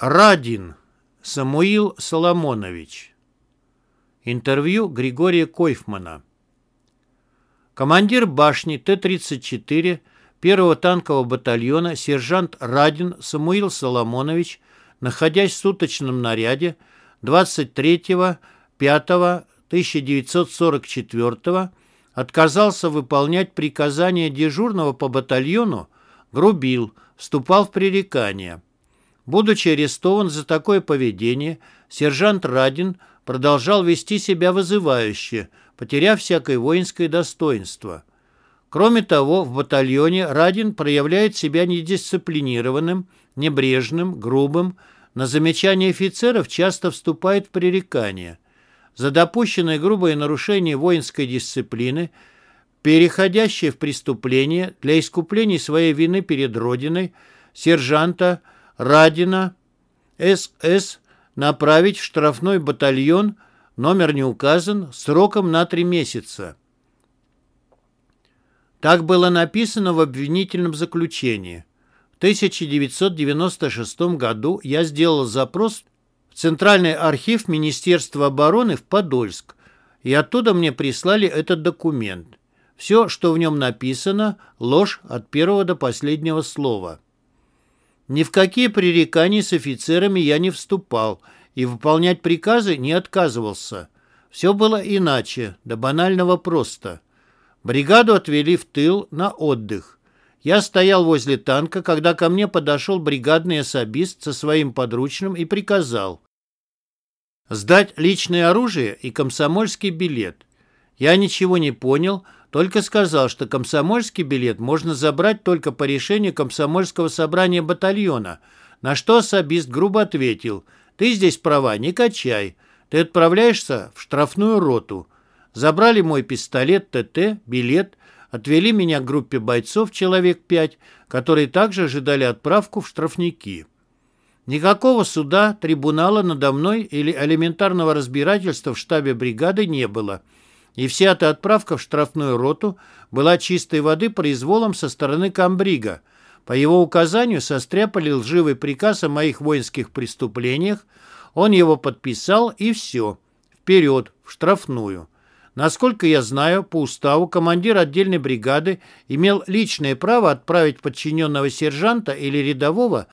Радин Самуил Соломонович. Интервью Григория Койфмана. Командир башни Т-34 первого танкового батальона сержант Радин Самуил Соломонович, находясь в суточном наряде 23.05.1944 отказался выполнять приказания дежурного по батальону, грубил, вступал в пререкания. Будучи арестован за такое поведение, сержант Радин продолжал вести себя вызывающе, потеряв всякое воинское достоинство. Кроме того, в батальоне Радин проявляет себя недисциплинированным, небрежным, грубым, на замечания офицеров часто вступает в пререкания. За допущенное грубое нарушение воинской дисциплины, переходящее в преступление для искупления своей вины перед Родиной, сержанта Радина СС направить в штрафной батальон, номер не указан, сроком на три месяца. Так было написано в обвинительном заключении. В 1996 году я сделал запрос в Центральный архив Министерства обороны в Подольск, и оттуда мне прислали этот документ. Все, что в нем написано, ложь от первого до последнего слова. Ни в какие пререкания с офицерами я не вступал и выполнять приказы не отказывался. Все было иначе, до банального просто. Бригаду отвели в тыл на отдых. Я стоял возле танка, когда ко мне подошел бригадный особист со своим подручным и приказал сдать личное оружие и комсомольский билет. Я ничего не понял, только сказал, что комсомольский билет можно забрать только по решению комсомольского собрания батальона, на что особист грубо ответил, «Ты здесь права не качай, ты отправляешься в штрафную роту». Забрали мой пистолет ТТ, билет, отвели меня к группе бойцов, человек пять, которые также ожидали отправку в штрафники. Никакого суда, трибунала надо мной или элементарного разбирательства в штабе бригады не было – и вся эта отправка в штрафную роту была чистой воды произволом со стороны комбрига. По его указанию состряпали лживый приказ о моих воинских преступлениях, он его подписал и все. Вперед, в штрафную. Насколько я знаю, по уставу командир отдельной бригады имел личное право отправить подчиненного сержанта или рядового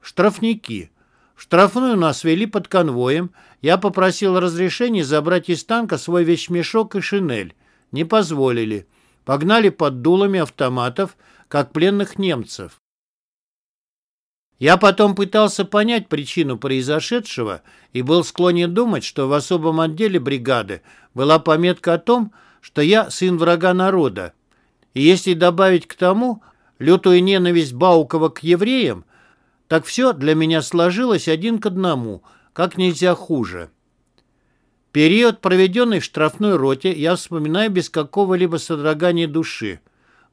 в штрафники – в штрафную нас вели под конвоем. Я попросил разрешения забрать из танка свой вещмешок и шинель. Не позволили. Погнали под дулами автоматов, как пленных немцев. Я потом пытался понять причину произошедшего и был склонен думать, что в особом отделе бригады была пометка о том, что я сын врага народа. И если добавить к тому лютую ненависть Баукова к евреям, так все для меня сложилось один к одному, как нельзя хуже. Период, проведенный в штрафной роте, я вспоминаю без какого-либо содрогания души.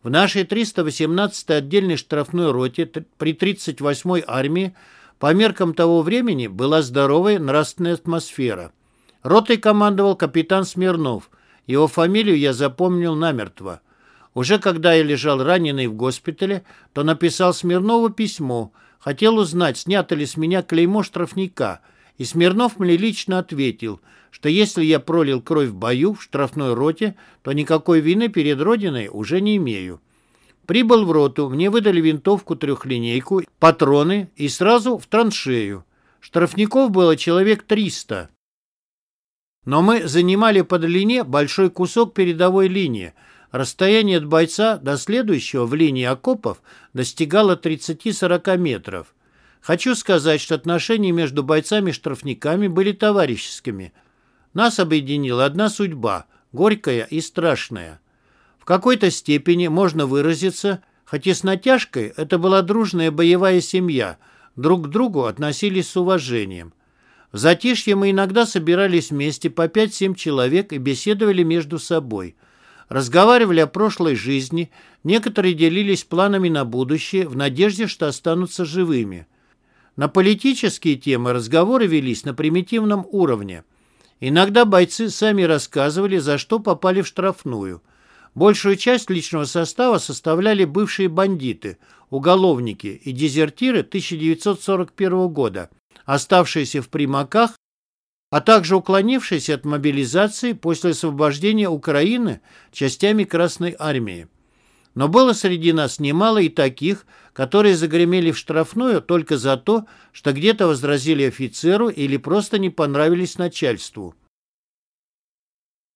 В нашей 318-й отдельной штрафной роте при 38-й армии по меркам того времени была здоровая нравственная атмосфера. Ротой командовал капитан Смирнов. Его фамилию я запомнил намертво. Уже когда я лежал раненый в госпитале, то написал Смирнову письмо – Хотел узнать, снято ли с меня клеймо штрафника, и Смирнов мне лично ответил, что если я пролил кровь в бою в штрафной роте, то никакой вины перед Родиной уже не имею. Прибыл в роту, мне выдали винтовку трехлинейку, патроны и сразу в траншею. Штрафников было человек 300. Но мы занимали по длине большой кусок передовой линии, Расстояние от бойца до следующего в линии окопов достигало 30-40 метров. Хочу сказать, что отношения между бойцами-штрафниками были товарищескими. Нас объединила одна судьба, горькая и страшная. В какой-то степени можно выразиться, хоть и с натяжкой, это была дружная боевая семья, друг к другу относились с уважением. В затишье мы иногда собирались вместе по 5-7 человек и беседовали между собой – разговаривали о прошлой жизни, некоторые делились планами на будущее в надежде, что останутся живыми. На политические темы разговоры велись на примитивном уровне. Иногда бойцы сами рассказывали, за что попали в штрафную. Большую часть личного состава составляли бывшие бандиты, уголовники и дезертиры 1941 года. оставшиеся в примаках, а также уклонившиеся от мобилизации после освобождения Украины частями Красной Армии. Но было среди нас немало и таких, которые загремели в штрафную только за то, что где-то возразили офицеру или просто не понравились начальству.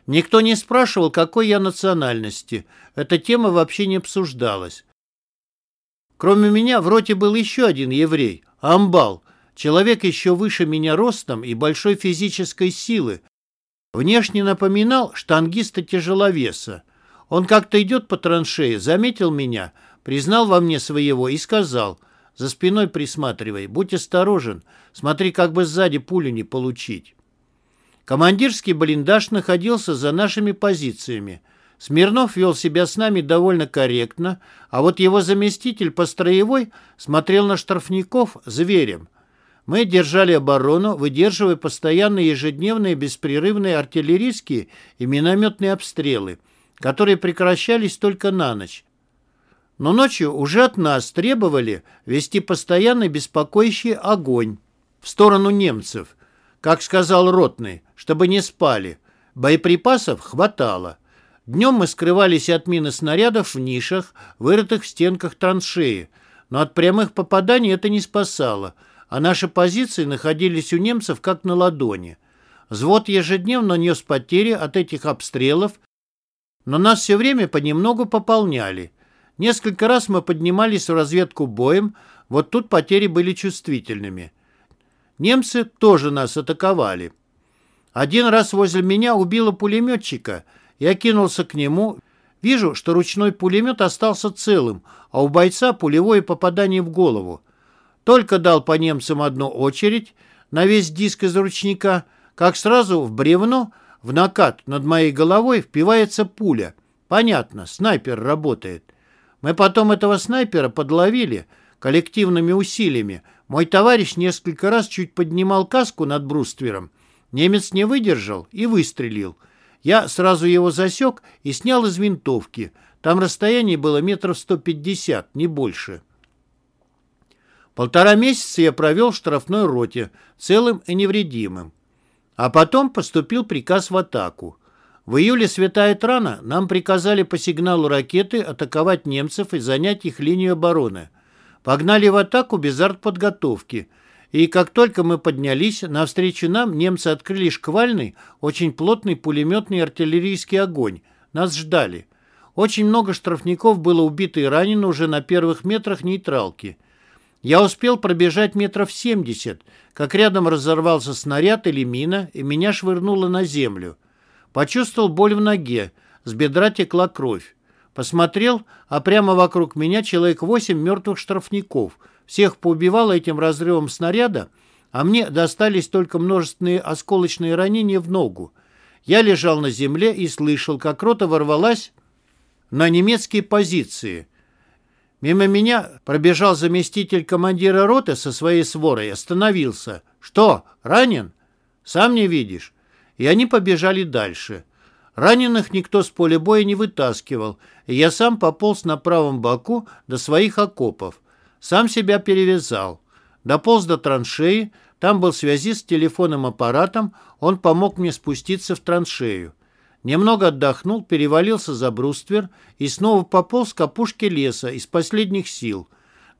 Никто не спрашивал, какой я национальности. Эта тема вообще не обсуждалась. Кроме меня в роте был еще один еврей, Амбал, человек еще выше меня ростом и большой физической силы. Внешне напоминал штангиста-тяжеловеса. Он как-то идет по траншее, заметил меня, признал во мне своего и сказал, «За спиной присматривай, будь осторожен, смотри, как бы сзади пулю не получить». Командирский блиндаж находился за нашими позициями. Смирнов вел себя с нами довольно корректно, а вот его заместитель по строевой смотрел на штрафников зверем. Мы держали оборону, выдерживая постоянные ежедневные беспрерывные артиллерийские и минометные обстрелы, которые прекращались только на ночь. Но ночью уже от нас требовали вести постоянный беспокоящий огонь в сторону немцев, как сказал Ротный, чтобы не спали. Боеприпасов хватало. Днем мы скрывались от мин и снарядов в нишах, вырытых в стенках траншеи, но от прямых попаданий это не спасало, а наши позиции находились у немцев как на ладони. Взвод ежедневно нес потери от этих обстрелов, но нас все время понемногу пополняли. Несколько раз мы поднимались в разведку боем, вот тут потери были чувствительными. Немцы тоже нас атаковали. Один раз возле меня убило пулеметчика. Я кинулся к нему. Вижу, что ручной пулемет остался целым, а у бойца пулевое попадание в голову. Только дал по немцам одну очередь на весь диск из ручника, как сразу в бревно, в накат над моей головой впивается пуля. Понятно, снайпер работает. Мы потом этого снайпера подловили коллективными усилиями, мой товарищ несколько раз чуть поднимал каску над бруствером. Немец не выдержал и выстрелил. Я сразу его засек и снял из винтовки. Там расстояние было метров 150, не больше. Полтора месяца я провел в штрафной роте, целым и невредимым. А потом поступил приказ в атаку. В июле светает рано, нам приказали по сигналу ракеты атаковать немцев и занять их линию обороны. Погнали в атаку без артподготовки. И как только мы поднялись, навстречу нам немцы открыли шквальный, очень плотный пулеметный артиллерийский огонь. Нас ждали. Очень много штрафников было убито и ранено уже на первых метрах нейтралки. Я успел пробежать метров семьдесят, как рядом разорвался снаряд или мина, и меня швырнуло на землю. Почувствовал боль в ноге, с бедра текла кровь. Посмотрел, а прямо вокруг меня человек восемь мертвых штрафников. Всех поубивало этим разрывом снаряда, а мне достались только множественные осколочные ранения в ногу. Я лежал на земле и слышал, как рота ворвалась на немецкие позиции. Мимо меня пробежал заместитель командира роты со своей сворой, остановился. «Что, ранен? Сам не видишь?» И они побежали дальше. Раненых никто с поля боя не вытаскивал, и я сам пополз на правом боку до своих окопов. Сам себя перевязал. Дополз до траншеи, там был связист с телефонным аппаратом, он помог мне спуститься в траншею. Немного отдохнул, перевалился за бруствер и снова пополз к опушке леса из последних сил.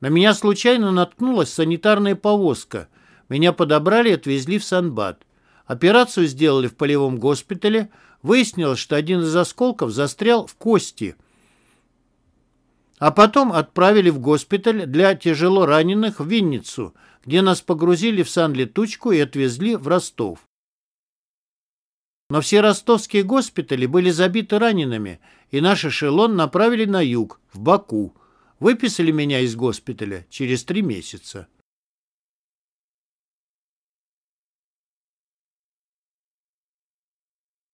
На меня случайно наткнулась санитарная повозка. Меня подобрали и отвезли в Санбат. Операцию сделали в полевом госпитале, Выяснилось, что один из осколков застрял в кости. А потом отправили в госпиталь для тяжело раненых в Винницу, где нас погрузили в санлетучку и отвезли в Ростов. Но все ростовские госпитали были забиты ранеными, и наш эшелон направили на юг, в Баку. Выписали меня из госпиталя через три месяца.